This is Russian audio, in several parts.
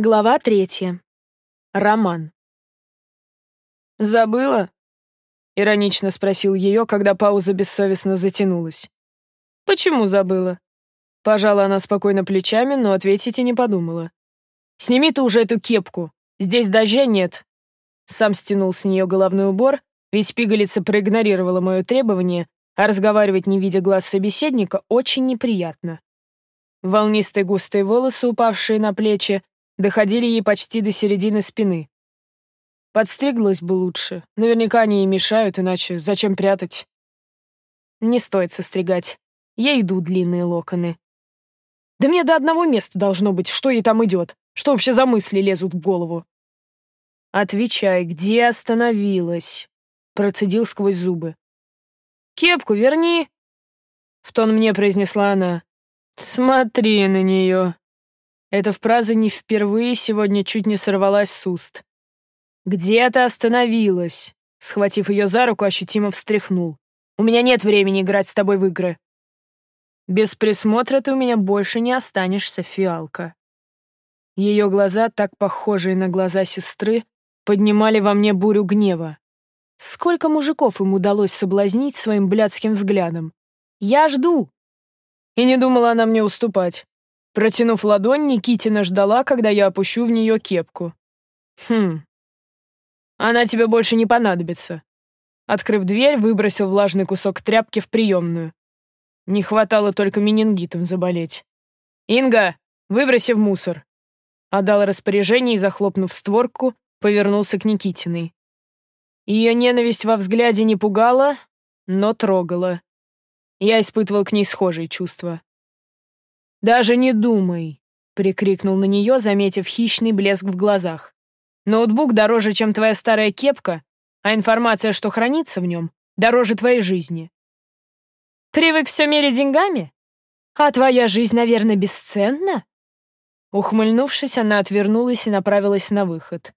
Глава третья. Роман. «Забыла?» — иронично спросил ее, когда пауза бессовестно затянулась. «Почему забыла?» Пожала она спокойно плечами, но ответить и не подумала. «Сними ты уже эту кепку. Здесь дождя нет». Сам стянул с нее головной убор, ведь пигалица проигнорировала мое требование, а разговаривать, не видя глаз собеседника, очень неприятно. Волнистые густые волосы, упавшие на плечи, доходили ей почти до середины спины. Подстриглась бы лучше. Наверняка они ей мешают, иначе зачем прятать? Не стоит состригать. Я иду длинные локоны. Да мне до одного места должно быть, что ей там идет. Что вообще за мысли лезут в голову? Отвечай, где остановилась? Процедил сквозь зубы. Кепку верни. В тон мне произнесла она. Смотри на нее. Эта фраза не впервые сегодня чуть не сорвалась с уст. «Где ты остановилась?» Схватив ее за руку, ощутимо встряхнул. «У меня нет времени играть с тобой в игры». «Без присмотра ты у меня больше не останешься, фиалка». Ее глаза, так похожие на глаза сестры, поднимали во мне бурю гнева. Сколько мужиков им удалось соблазнить своим блядским взглядом? «Я жду!» И не думала она мне уступать. Протянув ладонь, Никитина ждала, когда я опущу в нее кепку. Хм. Она тебе больше не понадобится. Открыв дверь, выбросил влажный кусок тряпки в приемную. Не хватало только менингитом заболеть. «Инга, выброси в мусор!» Отдал распоряжение и, захлопнув створку, повернулся к Никитиной. Ее ненависть во взгляде не пугала, но трогала. Я испытывал к ней схожие чувства. «Даже не думай!» — прикрикнул на нее, заметив хищный блеск в глазах. «Ноутбук дороже, чем твоя старая кепка, а информация, что хранится в нем, дороже твоей жизни». «Привык все мерить деньгами? А твоя жизнь, наверное, бесценна?» Ухмыльнувшись, она отвернулась и направилась на выход.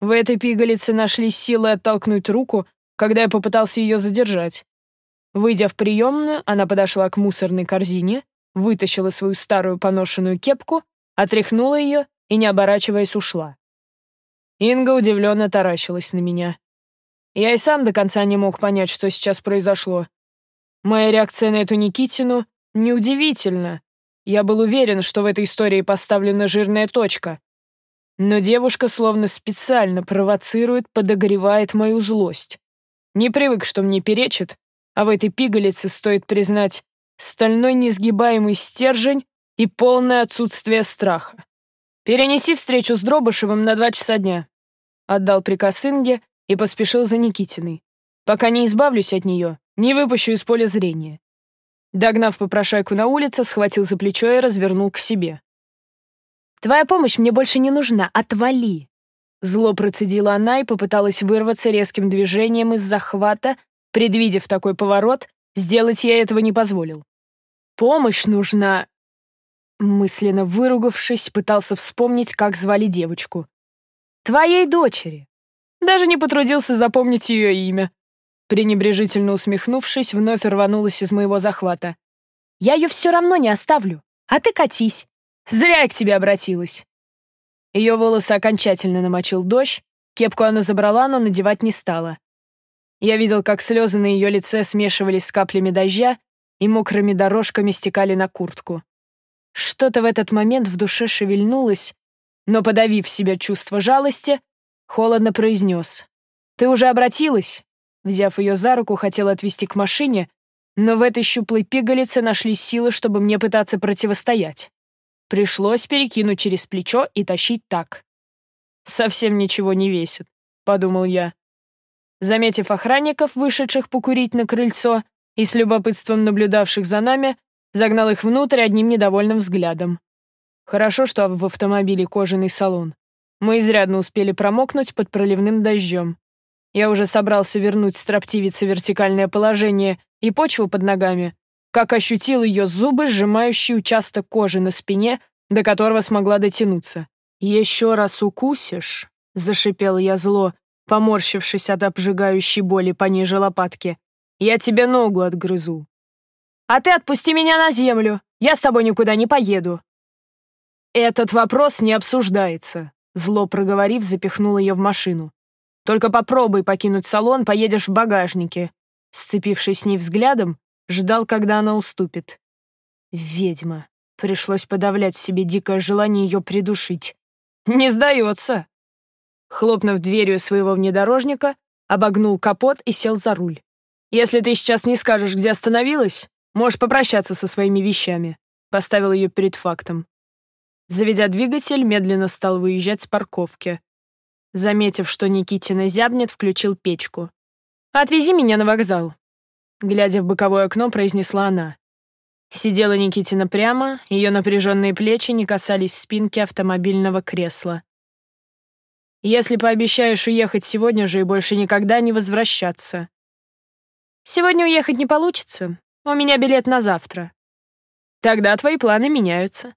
В этой пигалице нашли силы оттолкнуть руку, когда я попытался ее задержать. Выйдя в приемную, она подошла к мусорной корзине, вытащила свою старую поношенную кепку, отряхнула ее и, не оборачиваясь, ушла. Инга удивленно таращилась на меня. Я и сам до конца не мог понять, что сейчас произошло. Моя реакция на эту Никитину неудивительна. Я был уверен, что в этой истории поставлена жирная точка. Но девушка словно специально провоцирует, подогревает мою злость. Не привык, что мне перечит, а в этой пигалице, стоит признать, стальной несгибаемый стержень и полное отсутствие страха. «Перенеси встречу с Дробышевым на два часа дня», — отдал приказ Инге и поспешил за Никитиной. «Пока не избавлюсь от нее, не выпущу из поля зрения». Догнав попрошайку на улице, схватил за плечо и развернул к себе. «Твоя помощь мне больше не нужна, отвали!» Зло процедила она и попыталась вырваться резким движением из захвата, предвидев такой поворот, Сделать я этого не позволил. Помощь нужна... Мысленно выругавшись, пытался вспомнить, как звали девочку. «Твоей дочери». Даже не потрудился запомнить ее имя. Пренебрежительно усмехнувшись, вновь рванулась из моего захвата. «Я ее все равно не оставлю, а ты катись. Зря я к тебе обратилась». Ее волосы окончательно намочил дождь, кепку она забрала, но надевать не стала. Я видел, как слезы на ее лице смешивались с каплями дождя и мокрыми дорожками стекали на куртку. Что-то в этот момент в душе шевельнулось, но, подавив себя чувство жалости, холодно произнес. «Ты уже обратилась?» Взяв ее за руку, хотел отвести к машине, но в этой щуплой пигалице нашлись силы, чтобы мне пытаться противостоять. Пришлось перекинуть через плечо и тащить так. «Совсем ничего не весит», — подумал я. Заметив охранников, вышедших покурить на крыльцо и с любопытством наблюдавших за нами, загнал их внутрь одним недовольным взглядом. Хорошо, что в автомобиле кожаный салон. Мы изрядно успели промокнуть под проливным дождем. Я уже собрался вернуть строптивице вертикальное положение и почву под ногами, как ощутил ее зубы, сжимающие участок кожи на спине, до которого смогла дотянуться. «Еще раз укусишь», — зашипел я зло, поморщившись от обжигающей боли пониже лопатки. «Я тебе ногу отгрызу». «А ты отпусти меня на землю! Я с тобой никуда не поеду!» «Этот вопрос не обсуждается», — зло проговорив, запихнул ее в машину. «Только попробуй покинуть салон, поедешь в багажнике». Сцепившись с ней взглядом, ждал, когда она уступит. Ведьма. Пришлось подавлять в себе дикое желание ее придушить. «Не сдается!» Хлопнув дверью своего внедорожника, обогнул капот и сел за руль. «Если ты сейчас не скажешь, где остановилась, можешь попрощаться со своими вещами», поставил ее перед фактом. Заведя двигатель, медленно стал выезжать с парковки. Заметив, что Никитина зябнет, включил печку. «Отвези меня на вокзал», — глядя в боковое окно, произнесла она. Сидела Никитина прямо, ее напряженные плечи не касались спинки автомобильного кресла. «Если пообещаешь уехать сегодня же и больше никогда не возвращаться». «Сегодня уехать не получится. У меня билет на завтра». «Тогда твои планы меняются.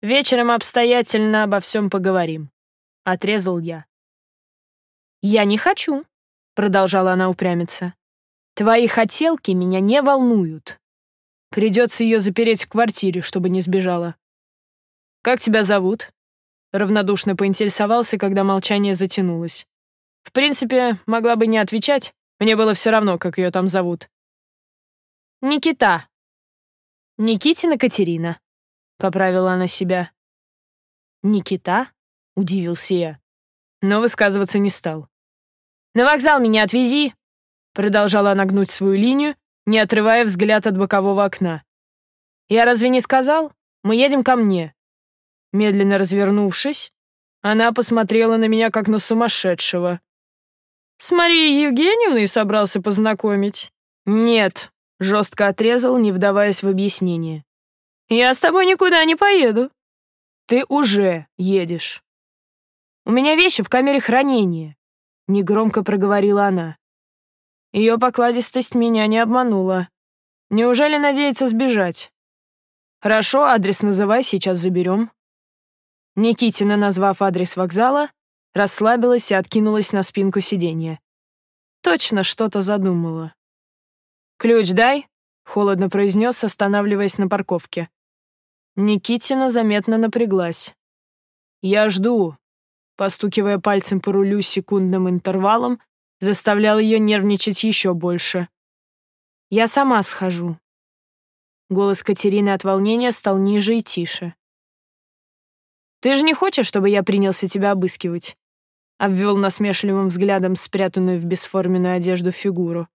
Вечером обстоятельно обо всем поговорим», — отрезал я. «Я не хочу», — продолжала она упрямиться. «Твои хотелки меня не волнуют. Придется ее запереть в квартире, чтобы не сбежала. «Как тебя зовут?» Равнодушно поинтересовался, когда молчание затянулось. В принципе, могла бы не отвечать. Мне было все равно, как ее там зовут. «Никита». «Никитина Катерина», — поправила она себя. «Никита?» — удивился я. Но высказываться не стал. «На вокзал меня отвези!» Продолжала она гнуть свою линию, не отрывая взгляд от бокового окна. «Я разве не сказал? Мы едем ко мне». Медленно развернувшись, она посмотрела на меня, как на сумасшедшего. «С Марией Евгеньевной собрался познакомить?» «Нет», — жестко отрезал, не вдаваясь в объяснение. «Я с тобой никуда не поеду». «Ты уже едешь». «У меня вещи в камере хранения», — негромко проговорила она. Ее покладистость меня не обманула. Неужели надеется сбежать? Хорошо, адрес называй, сейчас заберем. Никитина, назвав адрес вокзала, расслабилась и откинулась на спинку сиденья. Точно что-то задумала. «Ключ дай», — холодно произнес, останавливаясь на парковке. Никитина заметно напряглась. «Я жду», — постукивая пальцем по рулю секундным интервалом, заставлял ее нервничать еще больше. «Я сама схожу». Голос Катерины от волнения стал ниже и тише. «Ты же не хочешь, чтобы я принялся тебя обыскивать?» Обвел насмешливым взглядом спрятанную в бесформенную одежду фигуру.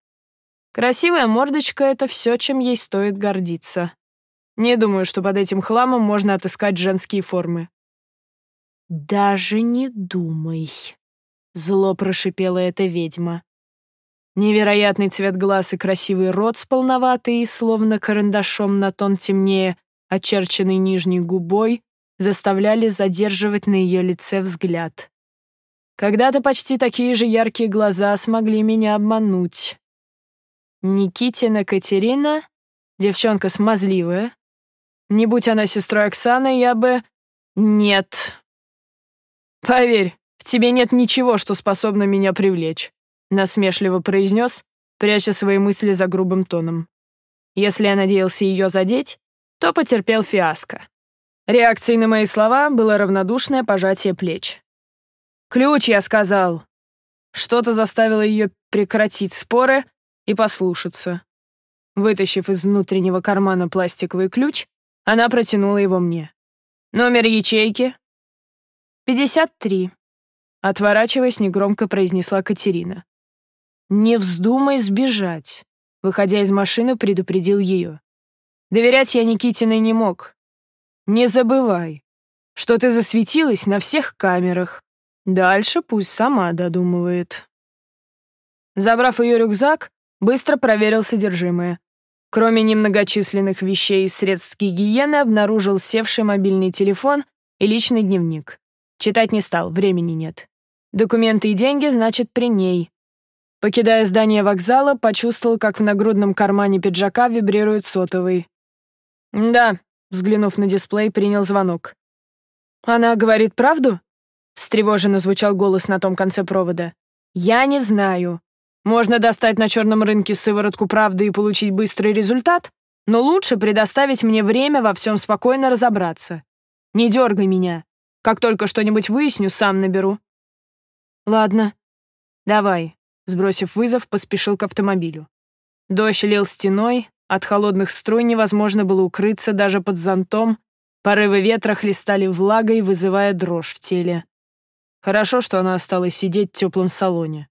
Красивая мордочка — это все, чем ей стоит гордиться. Не думаю, что под этим хламом можно отыскать женские формы. «Даже не думай», Зло прошипела эта ведьма. Невероятный цвет глаз и красивый рот с полноватой, словно карандашом на тон темнее, очерченной нижней губой, заставляли задерживать на ее лице взгляд. Когда-то почти такие же яркие глаза смогли меня обмануть. Никитина Катерина, девчонка смазливая. Не будь она сестрой Оксаны, я бы... Нет. Поверь, «В тебе нет ничего, что способно меня привлечь», — насмешливо произнес, пряча свои мысли за грубым тоном. Если я надеялся ее задеть, то потерпел фиаско. Реакцией на мои слова было равнодушное пожатие плеч. «Ключ, я сказал!» Что-то заставило ее прекратить споры и послушаться. Вытащив из внутреннего кармана пластиковый ключ, она протянула его мне. «Номер ячейки?» «Пятьдесят три», Отворачиваясь, негромко произнесла Катерина. «Не вздумай сбежать», — выходя из машины, предупредил ее. Доверять я Никитиной не мог. «Не забывай, что ты засветилась на всех камерах. Дальше пусть сама додумывает». Забрав ее рюкзак, быстро проверил содержимое. Кроме немногочисленных вещей и средств гигиены, обнаружил севший мобильный телефон и личный дневник. Читать не стал, времени нет. Документы и деньги, значит, при ней. Покидая здание вокзала, почувствовал, как в нагрудном кармане пиджака вибрирует сотовый. «Да», — взглянув на дисплей, принял звонок. «Она говорит правду?» — встревоженно звучал голос на том конце провода. «Я не знаю. Можно достать на черном рынке сыворотку правды и получить быстрый результат, но лучше предоставить мне время во всем спокойно разобраться. Не дергай меня. Как только что-нибудь выясню, сам наберу». «Ладно». «Давай», — сбросив вызов, поспешил к автомобилю. Дождь лил стеной, от холодных струй невозможно было укрыться даже под зонтом, порывы ветра хлестали влагой, вызывая дрожь в теле. Хорошо, что она осталась сидеть в теплом салоне.